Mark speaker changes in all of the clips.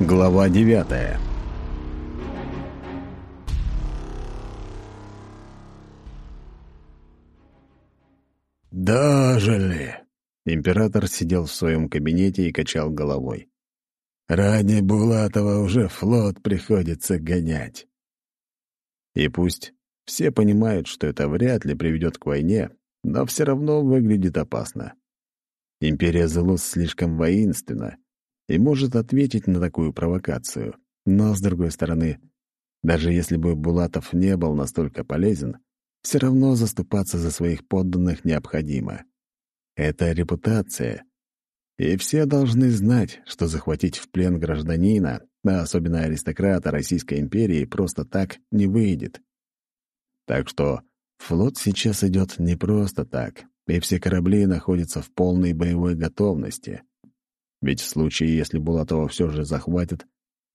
Speaker 1: Глава девятая
Speaker 2: «Дожили!» Император сидел в своем кабинете и качал головой. «Ради Булатова уже флот приходится гонять». И пусть все понимают, что это вряд ли приведет к войне, но все равно выглядит опасно. Империя Зелус слишком воинственна и может ответить на такую провокацию. Но, с другой стороны, даже если бы Булатов не был настолько полезен, все равно заступаться за своих подданных необходимо. Это репутация. И все должны знать, что захватить в плен гражданина, а особенно аристократа Российской империи, просто так не выйдет. Так что флот сейчас идет не просто так, и все корабли находятся в полной боевой готовности. Ведь в случае, если Булатова все же захватят,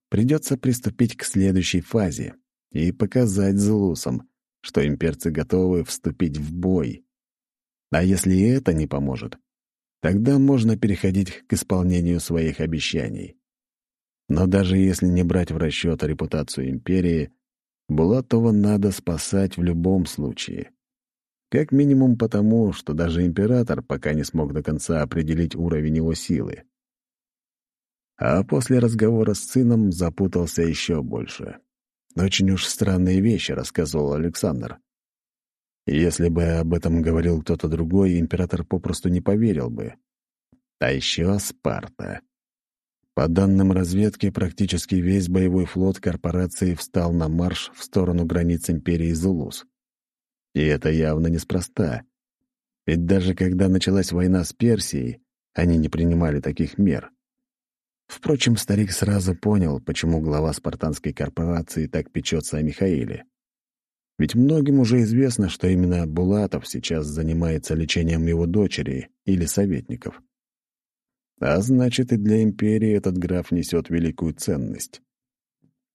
Speaker 2: придется приступить к следующей фазе и показать злусам, что имперцы готовы вступить в бой. А если и это не поможет, тогда можно переходить к исполнению своих обещаний. Но даже если не брать в расчет репутацию империи, Булатова надо спасать в любом случае. Как минимум потому, что даже император пока не смог до конца определить уровень его силы. А после разговора с сыном запутался еще больше. Очень уж странные вещи рассказывал Александр. Если бы об этом говорил кто-то другой, император попросту не поверил бы. А еще Спарта. По данным разведки, практически весь боевой флот корпорации встал на марш в сторону границ империи Зулус. И это явно неспроста. Ведь даже когда началась война с Персией, они не принимали таких мер. Впрочем, старик сразу понял, почему глава спартанской корпорации так печется о Михаиле. Ведь многим уже известно, что именно Булатов сейчас занимается лечением его дочери или советников. А значит, и для империи этот граф несет великую ценность.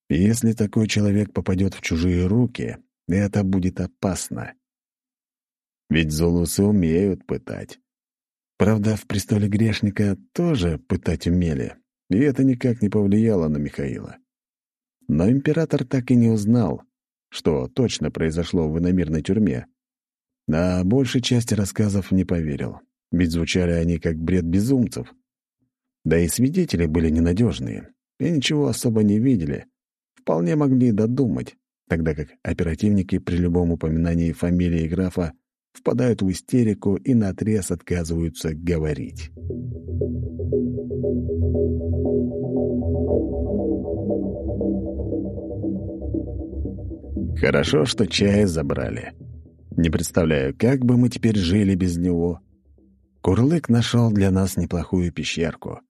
Speaker 2: И если такой человек попадет в чужие руки, это будет опасно. Ведь золусы умеют пытать. Правда, в престоле грешника тоже пытать умели, и это никак не повлияло на Михаила. Но император так и не узнал, что точно произошло в иномирной тюрьме. На большей части рассказов не поверил, ведь звучали они как бред безумцев. Да и свидетели были ненадежные, и ничего особо не видели, вполне могли додумать, тогда как оперативники при любом упоминании фамилии графа впадают в истерику и наотрез отказываются говорить. Хорошо, что чай забрали. Не представляю, как бы мы теперь жили без него. Курлык нашел для нас неплохую пещерку.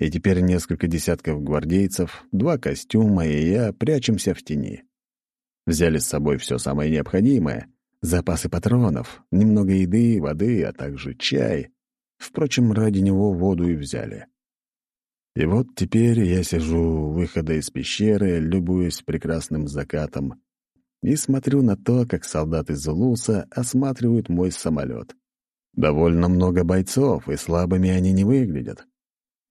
Speaker 2: И теперь несколько десятков гвардейцев, два костюма и я прячемся в тени. Взяли с собой все самое необходимое — запасы патронов, немного еды, воды, а также чай. Впрочем, ради него воду и взяли. И вот теперь я сижу у выхода из пещеры, любуюсь прекрасным закатом и смотрю на то, как солдаты Зулуса осматривают мой самолет. Довольно много бойцов, и слабыми они не выглядят.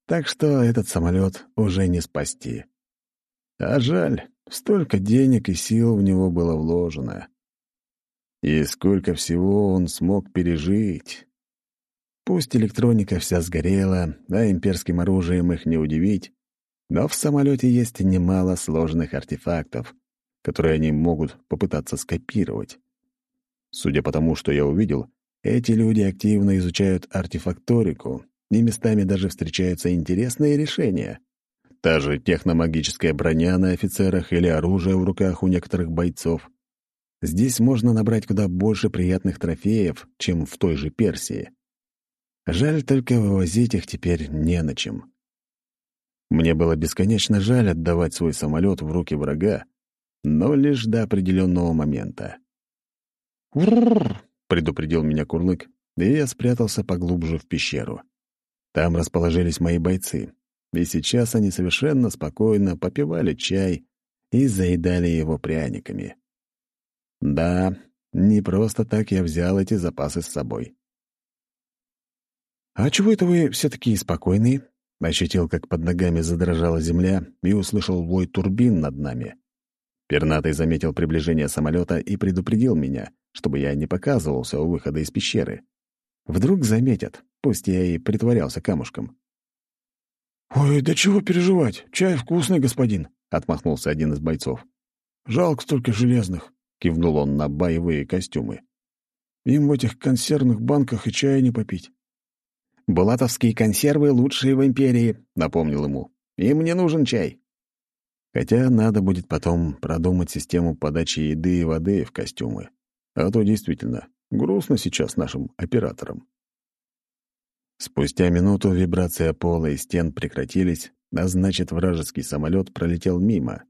Speaker 2: Так что этот самолет уже не спасти. А жаль, столько денег и сил в него было вложено. И сколько всего он смог пережить. Пусть электроника вся сгорела, а имперским оружием их не удивить, но в самолете есть немало сложных артефактов, которые они могут попытаться скопировать. Судя по тому, что я увидел, эти люди активно изучают артефакторику, и местами даже встречаются интересные решения. Та же техномагическая броня на офицерах или оружие в руках у некоторых бойцов. Здесь можно набрать куда больше приятных трофеев, чем в той же Персии. Жаль только вывозить их теперь не на чем. Мне было бесконечно жаль отдавать свой самолет в руки врага, но лишь до определенного момента. «Урррр!» — предупредил меня Курлык, и я спрятался поглубже в пещеру. Там расположились мои бойцы, и сейчас они совершенно спокойно попивали чай и заедали его пряниками. Да, не просто так я взял эти запасы с собой. «А чего это вы все такие спокойные?» ощутил, как под ногами задрожала земля и услышал вой турбин над нами. Пернатый заметил приближение самолета и предупредил меня, чтобы я не показывался у выхода из пещеры. Вдруг заметят, пусть я и притворялся камушком.
Speaker 1: «Ой, да чего переживать? Чай вкусный, господин», — отмахнулся один из бойцов. «Жалко столько железных», — кивнул он на боевые костюмы. «Им в этих консервных банках и чая не попить».
Speaker 2: «Булатовские консервы лучшие в империи», — напомнил ему. «Им не нужен чай». Хотя надо будет потом продумать систему подачи еды и воды в костюмы. А то действительно, грустно сейчас нашим операторам. Спустя минуту вибрация пола и стен прекратились, а значит, вражеский самолет пролетел мимо.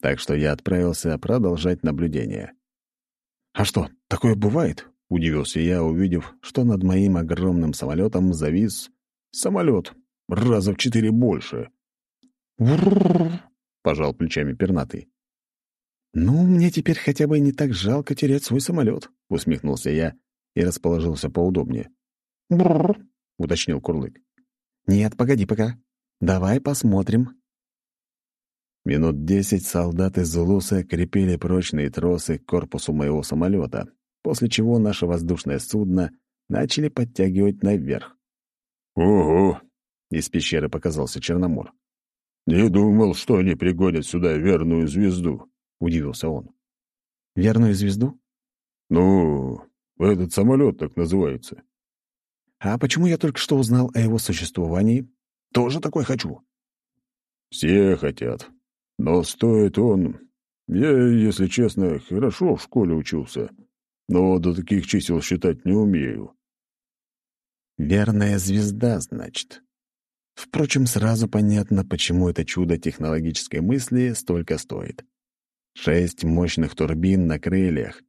Speaker 2: Так что я отправился продолжать наблюдение.
Speaker 1: «А что, такое бывает?» — удивился я, увидев, что над моим огромным самолетом завис самолет раза в четыре больше. Пожал плечами пернатый.
Speaker 2: «Ну, мне теперь хотя бы не так жалко терять свой самолет», — усмехнулся я и расположился поудобнее.
Speaker 1: «Бррр», —
Speaker 2: уточнил Курлык. «Нет, погоди пока. Давай посмотрим». Минут десять солдаты Зулуса крепили прочные тросы к корпусу моего самолета, после чего наше воздушное судно начали подтягивать наверх.
Speaker 1: «Ого!»
Speaker 2: — из пещеры показался Черномор.
Speaker 1: «Не думал, что они пригонят сюда верную звезду», — удивился он.
Speaker 2: «Верную звезду?»
Speaker 1: «Ну, этот самолет так называется».
Speaker 2: «А почему я только что узнал о его существовании? Тоже такой хочу».
Speaker 1: «Все хотят. Но стоит он... Я, если честно, хорошо в школе учился, но до таких чисел считать не умею».
Speaker 2: «Верная звезда, значит». Впрочем, сразу понятно, почему это чудо технологической мысли столько стоит. Шесть мощных турбин на крыльях,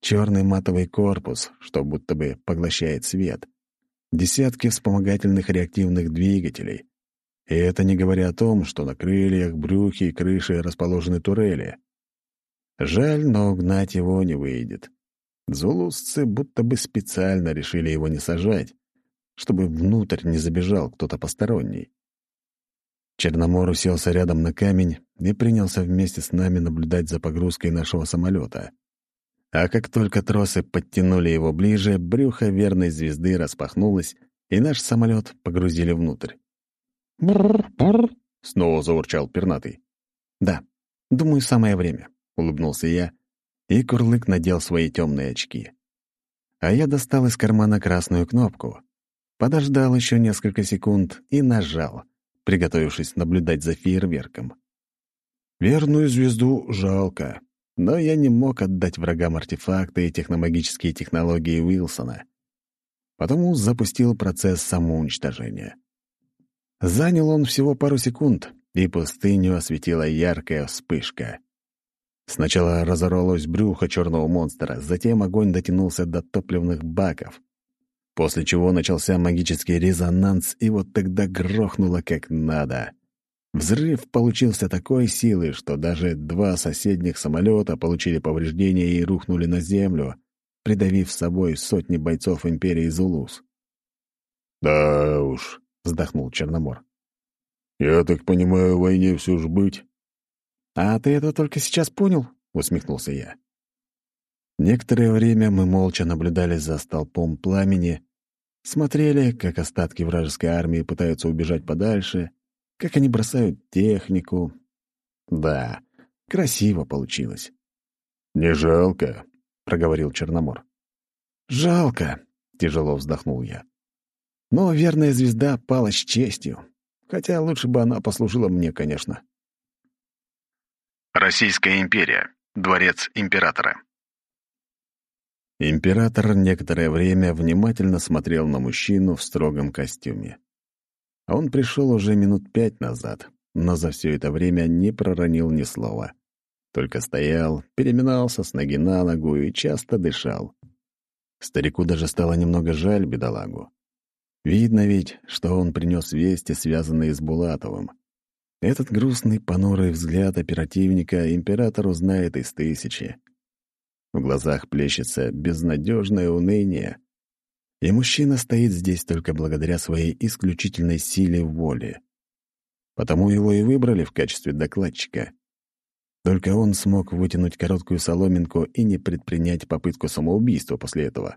Speaker 2: черный матовый корпус, что будто бы поглощает свет, десятки вспомогательных реактивных двигателей. И это не говоря о том, что на крыльях, брюхе и крыше расположены турели. Жаль, но угнать его не выйдет. Зулусцы будто бы специально решили его не сажать, чтобы внутрь не забежал кто-то посторонний. Черномор уселся рядом на камень и принялся вместе с нами наблюдать за погрузкой нашего самолета. А как только тросы подтянули его ближе, брюхо верной звезды распахнулось, и наш самолет погрузили внутрь.
Speaker 1: «Бррр-бррр!»
Speaker 2: — снова заурчал пернатый. «Да, думаю, самое время», — улыбнулся я, и Курлык надел свои темные очки. А я достал из кармана красную кнопку, подождал еще несколько секунд и нажал, приготовившись наблюдать за фейерверком. Верную звезду жалко, но я не мог отдать врагам артефакты и техномагические технологии Уилсона. Потому запустил процесс самоуничтожения. Занял он всего пару секунд, и пустыню осветила яркая вспышка. Сначала разорвалось брюхо черного монстра, затем огонь дотянулся до топливных баков после чего начался магический резонанс, и вот тогда грохнуло как надо. Взрыв получился такой силы, что даже два соседних самолета получили повреждения и рухнули на землю, придавив с собой сотни бойцов империи Зулус.
Speaker 1: «Да уж», — вздохнул Черномор. «Я так понимаю, войне все ж быть».
Speaker 2: «А ты это только сейчас понял?» — усмехнулся я. Некоторое время мы молча наблюдали за столпом пламени, Смотрели, как остатки вражеской армии пытаются убежать подальше, как они бросают технику. Да, красиво получилось.
Speaker 1: «Не жалко», —
Speaker 2: проговорил Черномор. «Жалко», — тяжело вздохнул я. «Но верная звезда пала с честью, хотя лучше бы она послужила мне, конечно».
Speaker 3: Российская империя. Дворец императора.
Speaker 2: Император некоторое время внимательно смотрел на мужчину в строгом костюме. Он пришел уже минут пять назад, но за все это время не проронил ни слова. Только стоял, переминался с ноги на ногу и часто дышал. Старику даже стало немного жаль бедолагу. Видно ведь, что он принес вести, связанные с Булатовым. Этот грустный, понурый взгляд оперативника император узнает из тысячи. В глазах плещется безнадежное уныние. И мужчина стоит здесь только благодаря своей исключительной силе воли. Потому его и выбрали в качестве докладчика. Только он смог вытянуть короткую соломинку и не предпринять попытку самоубийства после этого.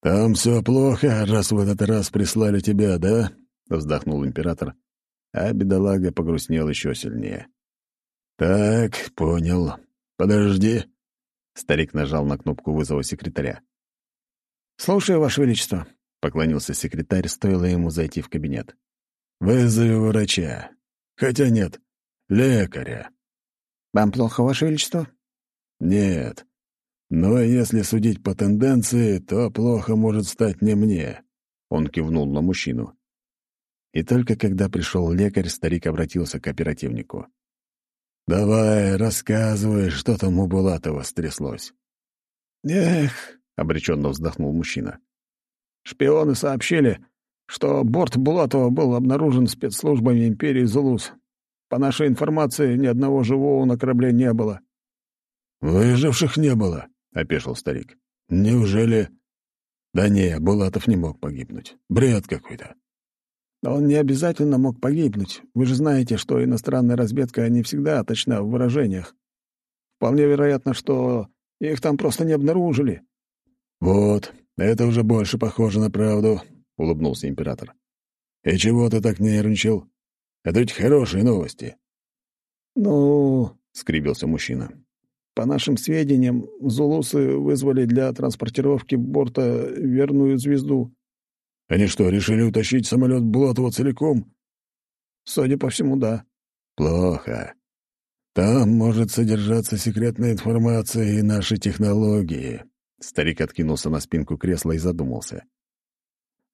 Speaker 1: «Там все плохо, раз в этот раз прислали тебя, да?» — вздохнул император, а бедолага погрустнел еще сильнее. «Так, понял. Подожди». Старик нажал на кнопку вызова секретаря.
Speaker 4: «Слушаю, Ваше Величество», —
Speaker 2: поклонился секретарь, стоило ему зайти в кабинет.
Speaker 1: «Вызови врача. Хотя нет, лекаря».
Speaker 4: «Вам плохо, Ваше Величество?»
Speaker 1: «Нет. Но если судить по тенденции, то плохо может стать не мне», — он кивнул на мужчину.
Speaker 2: И только когда пришел лекарь, старик обратился к оперативнику.
Speaker 1: «Давай, рассказывай, что там у Булатова стряслось».
Speaker 4: «Эх», — обреченно вздохнул мужчина. «Шпионы сообщили, что борт Булатова был обнаружен спецслужбами империи Зулус. По нашей информации, ни одного живого на корабле не было».
Speaker 1: «Выживших не было», — опешил старик. «Неужели...» «Да не, Булатов не мог погибнуть. Бред какой-то».
Speaker 4: Он не обязательно мог погибнуть. Вы же знаете, что иностранная разведка не всегда точна в выражениях. Вполне вероятно, что их там просто не обнаружили.
Speaker 1: «Вот, это уже больше похоже на правду», — улыбнулся император. «И чего ты так нервничал? Это ведь хорошие новости».
Speaker 4: «Ну...» — скривился мужчина. «По нашим сведениям, зулусы вызвали для транспортировки борта верную звезду».
Speaker 1: Они что, решили утащить самолет Булатова целиком?
Speaker 4: Судя по всему, да.
Speaker 1: Плохо. Там может содержаться секретная информация и наши технологии.
Speaker 2: Старик откинулся на спинку кресла и задумался.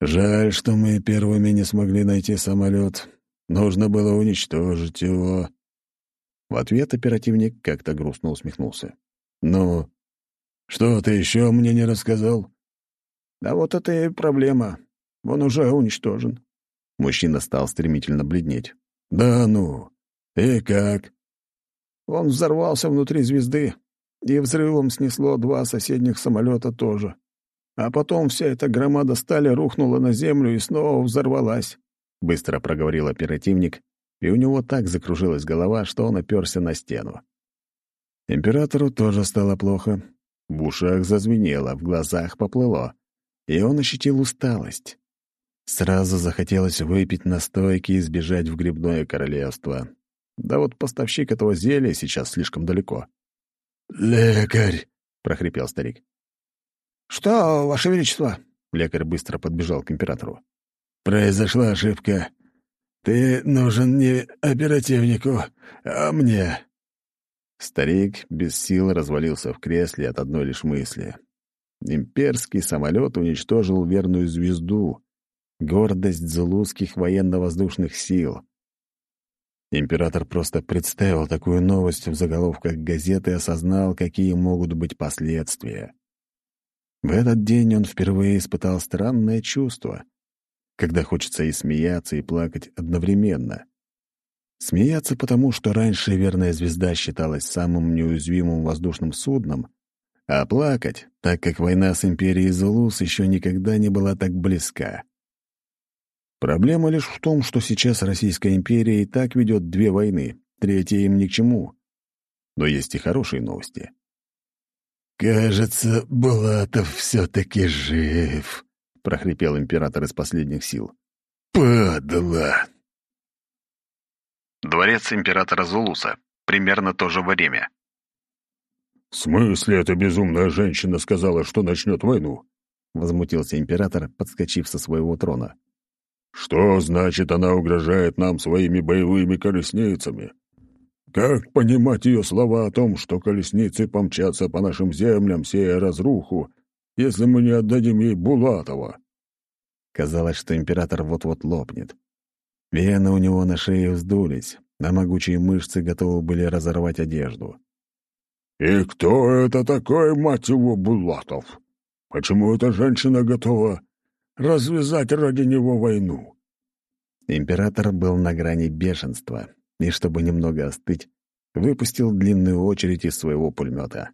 Speaker 1: Жаль, что мы первыми не смогли найти самолет. Нужно было уничтожить его.
Speaker 2: В ответ оперативник как-то грустно усмехнулся.
Speaker 1: «Ну, что ты еще мне не рассказал?»
Speaker 4: «Да вот это и проблема. Он уже уничтожен».
Speaker 2: Мужчина стал стремительно бледнеть.
Speaker 1: «Да ну! И как?»
Speaker 4: Он взорвался внутри звезды, и взрывом снесло два соседних самолета тоже. А потом вся эта громада стали рухнула на землю и снова взорвалась.
Speaker 2: Быстро проговорил оперативник, и у него так закружилась голова, что он оперся на стену. Императору тоже стало плохо. В ушах зазвенело, в глазах поплыло, и он ощутил усталость. Сразу захотелось выпить настойки и сбежать в грибное королевство. Да вот поставщик этого зелья сейчас слишком далеко.
Speaker 1: «Лекарь!»
Speaker 2: — прохрипел старик.
Speaker 4: «Что, Ваше Величество?»
Speaker 2: Лекарь быстро подбежал к императору.
Speaker 1: «Произошла ошибка. Ты нужен не оперативнику, а мне».
Speaker 2: Старик без сил развалился в кресле от одной лишь мысли. Имперский самолет уничтожил верную звезду, гордость зулузских военно-воздушных сил. Император просто представил такую новость в заголовках газеты и осознал, какие могут быть последствия. В этот день он впервые испытал странное чувство, когда хочется и смеяться, и плакать одновременно. Смеяться потому, что раньше верная звезда считалась самым неуязвимым воздушным судном, а плакать, так как война с империей Зулус еще никогда не была так близка. Проблема лишь в том, что сейчас Российская империя и так ведет две войны, третья им ни к чему. Но есть и хорошие новости.
Speaker 1: «Кажется, Булатов все-таки жив», —
Speaker 2: прохрипел император из последних сил.
Speaker 1: «Падла!»
Speaker 3: Дворец императора Зулуса. Примерно то же время.
Speaker 1: «В смысле эта безумная женщина сказала, что начнет войну?»
Speaker 2: — возмутился император, подскочив со своего трона.
Speaker 1: Что значит она угрожает нам своими боевыми колесницами? Как понимать ее слова о том, что колесницы помчатся по нашим землям, сея разруху, если мы не отдадим ей Булатова?»
Speaker 2: Казалось, что император вот-вот лопнет. Вены у него на шее вздулись, а могучие мышцы готовы были разорвать одежду.
Speaker 1: «И кто это такой, мать его, Булатов? Почему эта женщина готова развязать ради него войну.
Speaker 2: Император был на грани бешенства, и, чтобы немного остыть, выпустил длинную очередь из своего пулемета.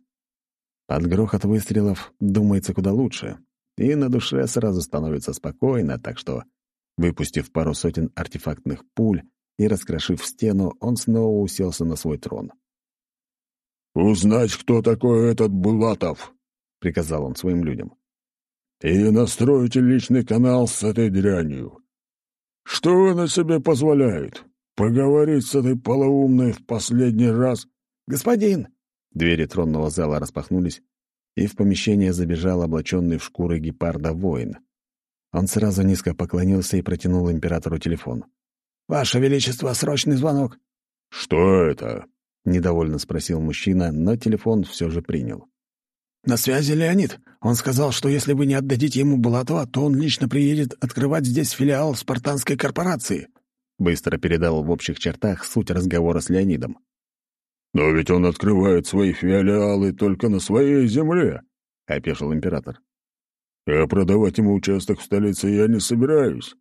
Speaker 2: Под грохот выстрелов думается куда лучше. и на душе сразу становится спокойно, так что, выпустив пару сотен артефактных пуль и раскрошив стену, он снова уселся на свой трон.
Speaker 1: «Узнать, кто такой этот Булатов!» — приказал он своим людям. «И настройте личный канал с этой дрянью. Что она себе позволяет? Поговорить с этой полоумной в последний раз?»
Speaker 2: «Господин!» Двери тронного зала распахнулись, и в помещение забежал облаченный в шкуры гепарда воин. Он сразу низко поклонился и протянул императору телефон. «Ваше Величество, срочный звонок!»
Speaker 1: «Что это?»
Speaker 2: — недовольно спросил мужчина, но телефон все же принял.
Speaker 4: «На связи Леонид. Он сказал, что если вы не отдадите ему Булатова, то он лично приедет открывать здесь филиал спартанской корпорации».
Speaker 2: Быстро передал в общих чертах суть разговора с Леонидом.
Speaker 1: «Но ведь он открывает свои филиалы только на своей земле», — опешил император. «А продавать ему участок в столице я не собираюсь».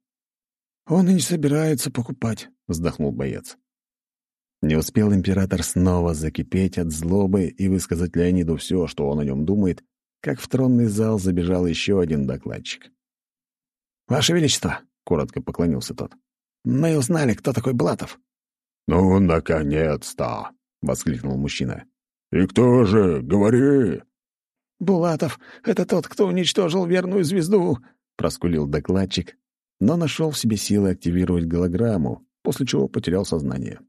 Speaker 4: «Он и не собирается покупать», — вздохнул боец.
Speaker 2: Не успел император снова закипеть от злобы и высказать Леониду все, что он о нем думает, как в тронный зал забежал еще один докладчик.
Speaker 4: «Ваше Величество», — коротко поклонился тот, — «мы узнали, кто такой Блатов».
Speaker 1: «Ну, наконец-то!» — воскликнул мужчина. «И кто же? Говори!»
Speaker 4: «Булатов — это тот, кто уничтожил верную звезду!»
Speaker 2: — проскулил докладчик, но нашел в себе силы активировать голограмму, после чего потерял сознание.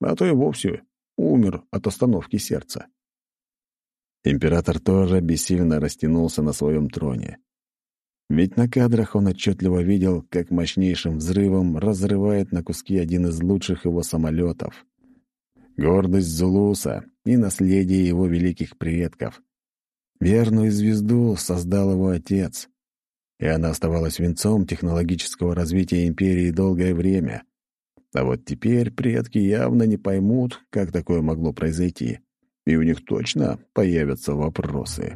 Speaker 2: А то и вовсе умер от остановки сердца. Император тоже бессильно растянулся на своем троне. Ведь на кадрах он отчетливо видел, как мощнейшим взрывом разрывает на куски один из лучших его самолетов — гордость Зулуса и наследие его великих предков. Верную звезду создал его отец, и она оставалась венцом технологического развития империи долгое время. А вот теперь предки явно не поймут, как такое могло произойти, и у них точно появятся вопросы.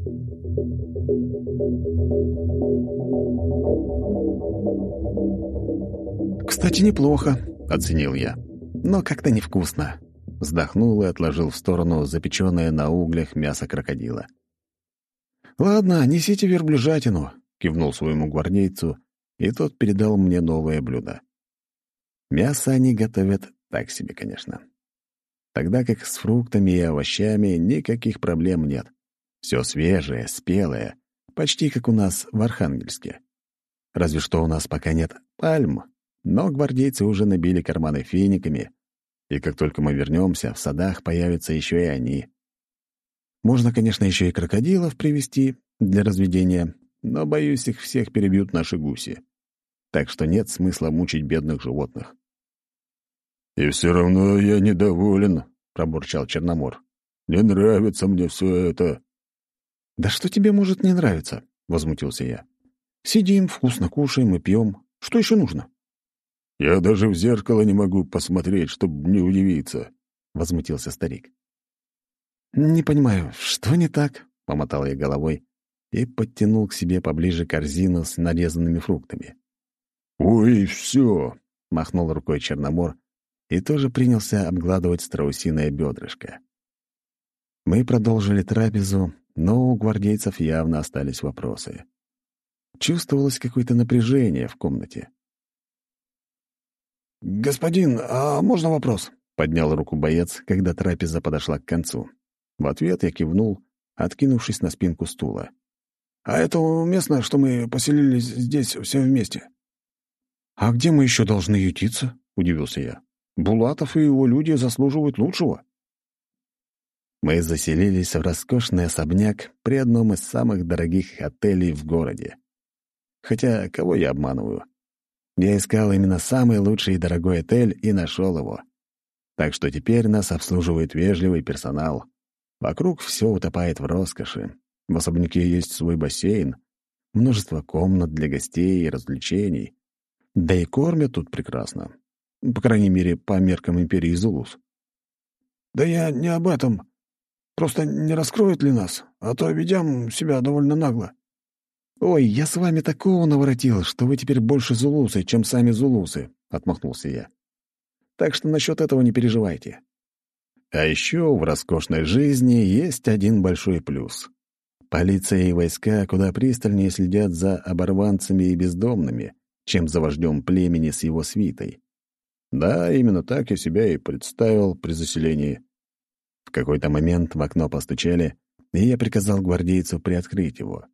Speaker 4: «Кстати, неплохо», —
Speaker 2: оценил я. «Но как-то невкусно вздохнул и отложил в сторону запеченное на углях мясо крокодила.
Speaker 4: «Ладно, несите верблюжатину», — кивнул своему гвардейцу,
Speaker 2: и тот передал мне новое блюдо. Мясо они готовят так себе, конечно. Тогда как с фруктами и овощами никаких проблем нет. Все свежее, спелое, почти как у нас в Архангельске. Разве что у нас пока нет пальм, но гвардейцы уже набили карманы финиками, и как только мы вернемся, в садах появятся еще и они. Можно, конечно, еще и крокодилов привести для разведения, но, боюсь, их всех перебьют наши гуси. Так что нет смысла мучить бедных животных.
Speaker 1: «И все равно я недоволен», — пробурчал Черномор. «Не нравится мне все это».
Speaker 4: «Да что тебе может не нравиться?» — возмутился я. «Сидим, вкусно кушаем и пьем. Что еще нужно?»
Speaker 1: Я даже в зеркало не могу посмотреть, чтобы не удивиться», — возмутился старик.
Speaker 2: «Не понимаю, что не так?» — помотал я головой и подтянул к себе поближе корзину с нарезанными фруктами.
Speaker 1: «Ой, все!»
Speaker 2: — махнул рукой Черномор и тоже принялся обгладывать страусиное бедрышко. Мы продолжили трапезу, но у гвардейцев явно остались вопросы. Чувствовалось какое-то напряжение в комнате.
Speaker 4: «Господин, а можно вопрос?»
Speaker 2: — поднял руку боец, когда трапеза подошла к концу. В ответ я кивнул, откинувшись на спинку стула.
Speaker 4: «А это уместно, что мы поселились здесь все вместе?»
Speaker 2: «А где мы еще должны ютиться?» — удивился я. «Булатов и его люди заслуживают лучшего». Мы заселились в роскошный особняк при одном из самых дорогих отелей в городе. Хотя, кого я обманываю? Я искал именно самый лучший и дорогой отель и нашел его. Так что теперь нас обслуживает вежливый персонал. Вокруг все утопает в роскоши. В особняке есть свой бассейн, множество комнат для гостей и развлечений. Да и кормят тут прекрасно. По крайней мере, по меркам империи Зулус.
Speaker 4: «Да я не об этом. Просто не раскроют ли нас? А то ведем себя довольно нагло».
Speaker 2: «Ой, я с вами такого наворотил, что вы теперь больше зулусы, чем сами зулусы», — отмахнулся я. «Так что насчет этого не переживайте. А еще в роскошной жизни есть один большой плюс. Полиция и войска куда пристальнее следят за оборванцами и бездомными, чем за вождем племени с его свитой. Да, именно так я себя и представил при заселении. В какой-то момент в окно постучали, и я приказал гвардейцу приоткрыть его.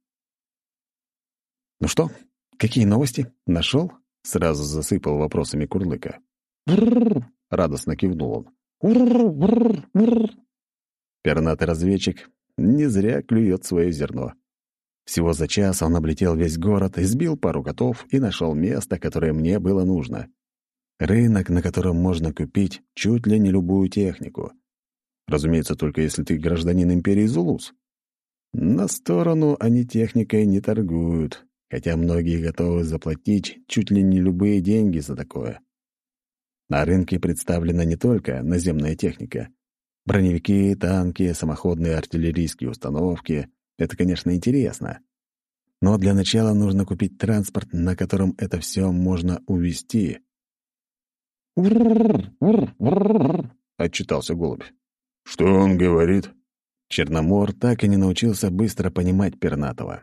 Speaker 2: «Ну что, какие новости? Нашел?» — сразу засыпал вопросами Курлыка. радостно кивнул он. Пернатый разведчик не зря клюет свое зерно. Всего за час он облетел весь город, избил пару котов и нашел место, которое мне было нужно. Рынок, на котором можно купить чуть ли не любую технику. Разумеется, только если ты гражданин империи Зулус. На сторону они техникой не торгуют, хотя многие готовы заплатить чуть ли не любые деньги за такое. На рынке представлена не только наземная техника. Броневики, танки, самоходные артиллерийские установки — это, конечно, интересно. Но для начала нужно купить транспорт, на котором это все можно увезти. Отчитался голубь.
Speaker 1: «Что он говорит?»
Speaker 2: Черномор так и не научился быстро понимать пернатого.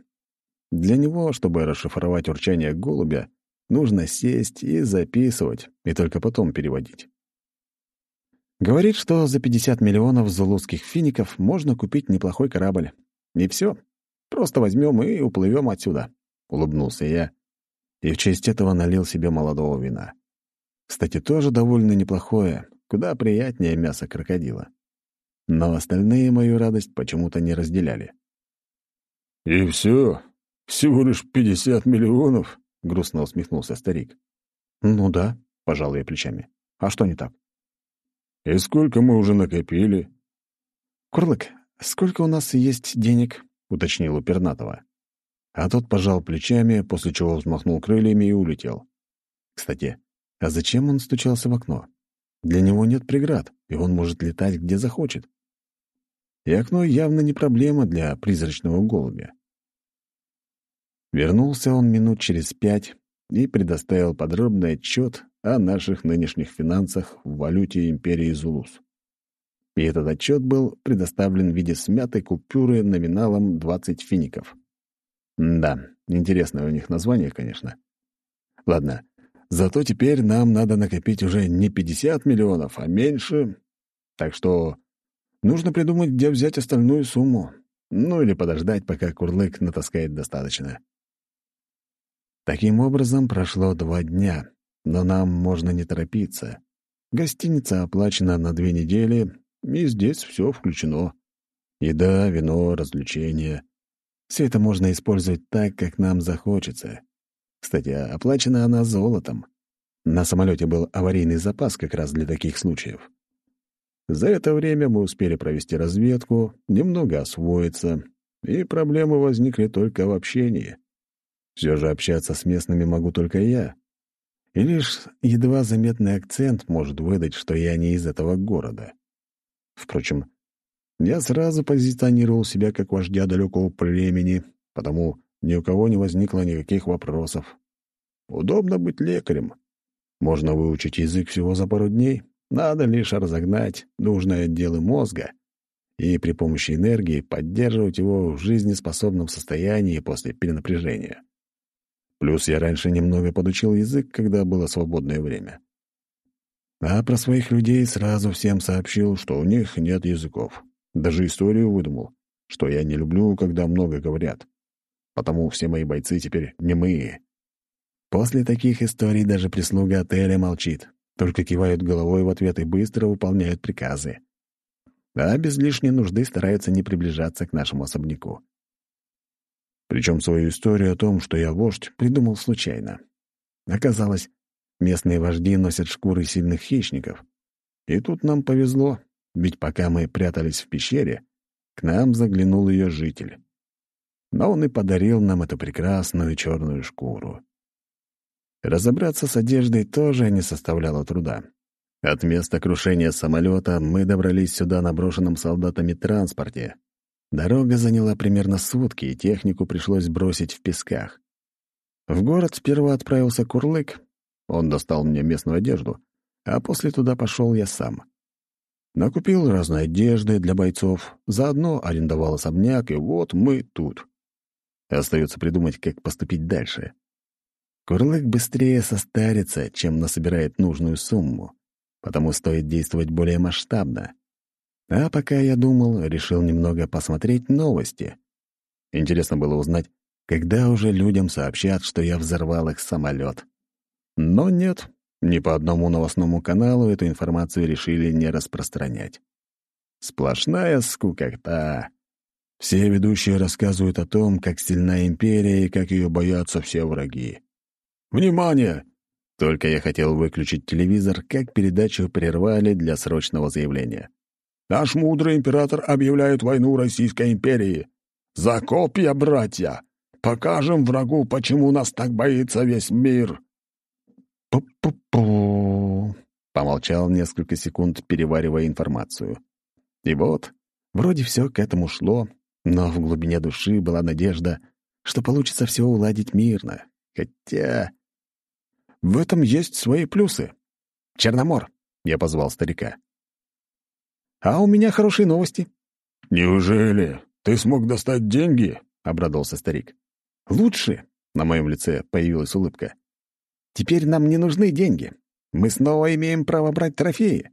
Speaker 2: Для него, чтобы расшифровать урчание голубя, нужно сесть и записывать, и только потом переводить. Говорит, что за 50 миллионов зулузских фиников можно купить неплохой корабль. Не все. Просто возьмем и уплывем отсюда. Улыбнулся я и в честь этого налил себе молодого вина. Кстати, тоже довольно неплохое, куда приятнее мясо крокодила. Но остальные мою радость почему-то не разделяли.
Speaker 1: «И все? Всего лишь пятьдесят миллионов?» — грустно усмехнулся старик.
Speaker 2: «Ну да», — пожал я плечами. «А что не так?»
Speaker 1: «И сколько мы уже накопили?»
Speaker 2: «Курлык, сколько у нас есть денег?» — уточнил у Пернатова. А тот пожал плечами, после чего взмахнул крыльями и улетел. Кстати, а зачем он стучался в окно? Для него нет преград, и он может летать где захочет. И окно явно не проблема для призрачного голубя. Вернулся он минут через пять и предоставил подробный отчет о наших нынешних финансах в валюте империи Зулус. И этот отчет был предоставлен в виде смятой купюры номиналом 20 фиников. да, интересное у них название, конечно. Ладно, зато теперь нам надо накопить уже не 50 миллионов, а меньше. Так что нужно придумать, где взять остальную сумму. Ну или подождать, пока Курлык натаскает достаточно. Таким образом, прошло два дня, но нам можно не торопиться. Гостиница оплачена на две недели, и здесь все включено. Еда, вино, развлечения. Все это можно использовать так, как нам захочется. Кстати, оплачена она золотом. На самолете был аварийный запас как раз для таких случаев. За это время мы успели провести разведку, немного освоиться, и проблемы возникли только в общении. Все же общаться с местными могу только я. И лишь едва заметный акцент может выдать, что я не из этого города. Впрочем, я сразу позиционировал себя как вождя далекого племени, потому ни у кого не возникло никаких вопросов. Удобно быть лекарем. Можно выучить язык всего за пару дней, надо лишь разогнать нужные отделы мозга и при помощи энергии поддерживать его в жизнеспособном состоянии после перенапряжения. Плюс я раньше немного подучил язык, когда было свободное время. А про своих людей сразу всем сообщил, что у них нет языков. Даже историю выдумал, что я не люблю, когда много говорят. Потому все мои бойцы теперь немые. После таких историй даже прислуга отеля молчит, только кивают головой в ответ и быстро выполняют приказы. А без лишней нужды стараются не приближаться к нашему особняку. Причем свою историю о том, что я вождь, придумал случайно. Оказалось, местные вожди носят шкуры сильных хищников. И тут нам повезло, ведь пока мы прятались в пещере, к нам заглянул ее житель. Но он и подарил нам эту прекрасную черную шкуру. Разобраться с одеждой тоже не составляло труда. От места крушения самолета мы добрались сюда на брошенном солдатами транспорте, Дорога заняла примерно сутки, и технику пришлось бросить в песках. В город сперва отправился Курлык. Он достал мне местную одежду, а после туда пошел я сам.
Speaker 1: Накупил разной одежды для бойцов, заодно арендовал особняк, и вот мы тут. Остается придумать, как поступить дальше. Курлык быстрее состарится, чем насобирает нужную сумму, потому стоит действовать более масштабно. А пока я думал, решил немного посмотреть новости. Интересно было узнать, когда уже людям сообщат, что я взорвал их самолет. Но нет, ни по одному новостному каналу эту информацию решили не распространять. Сплошная скукота. Все ведущие рассказывают о том, как сильна империя и как ее боятся все враги. «Внимание!» Только я хотел выключить телевизор, как передачу прервали для срочного заявления. «Наш мудрый император объявляет войну Российской империи. За копья, братья! Покажем врагу, почему нас так боится весь мир!» «Пу-пу-пу!» Помолчал несколько секунд, переваривая информацию. И вот, вроде все к этому шло, но в глубине души была надежда, что получится все уладить мирно. Хотя... В этом есть свои плюсы. «Черномор!» — я позвал старика. «А у меня хорошие новости».
Speaker 4: «Неужели? Ты смог достать деньги?» — обрадовался старик.
Speaker 1: «Лучше!» — на моем лице появилась улыбка. «Теперь нам не нужны деньги. Мы снова имеем право брать трофеи».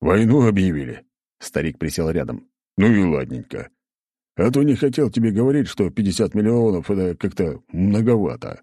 Speaker 4: «Войну объявили?»
Speaker 1: — старик присел рядом.
Speaker 4: «Ну и ладненько. А то не хотел тебе говорить, что 50 миллионов — это как-то многовато».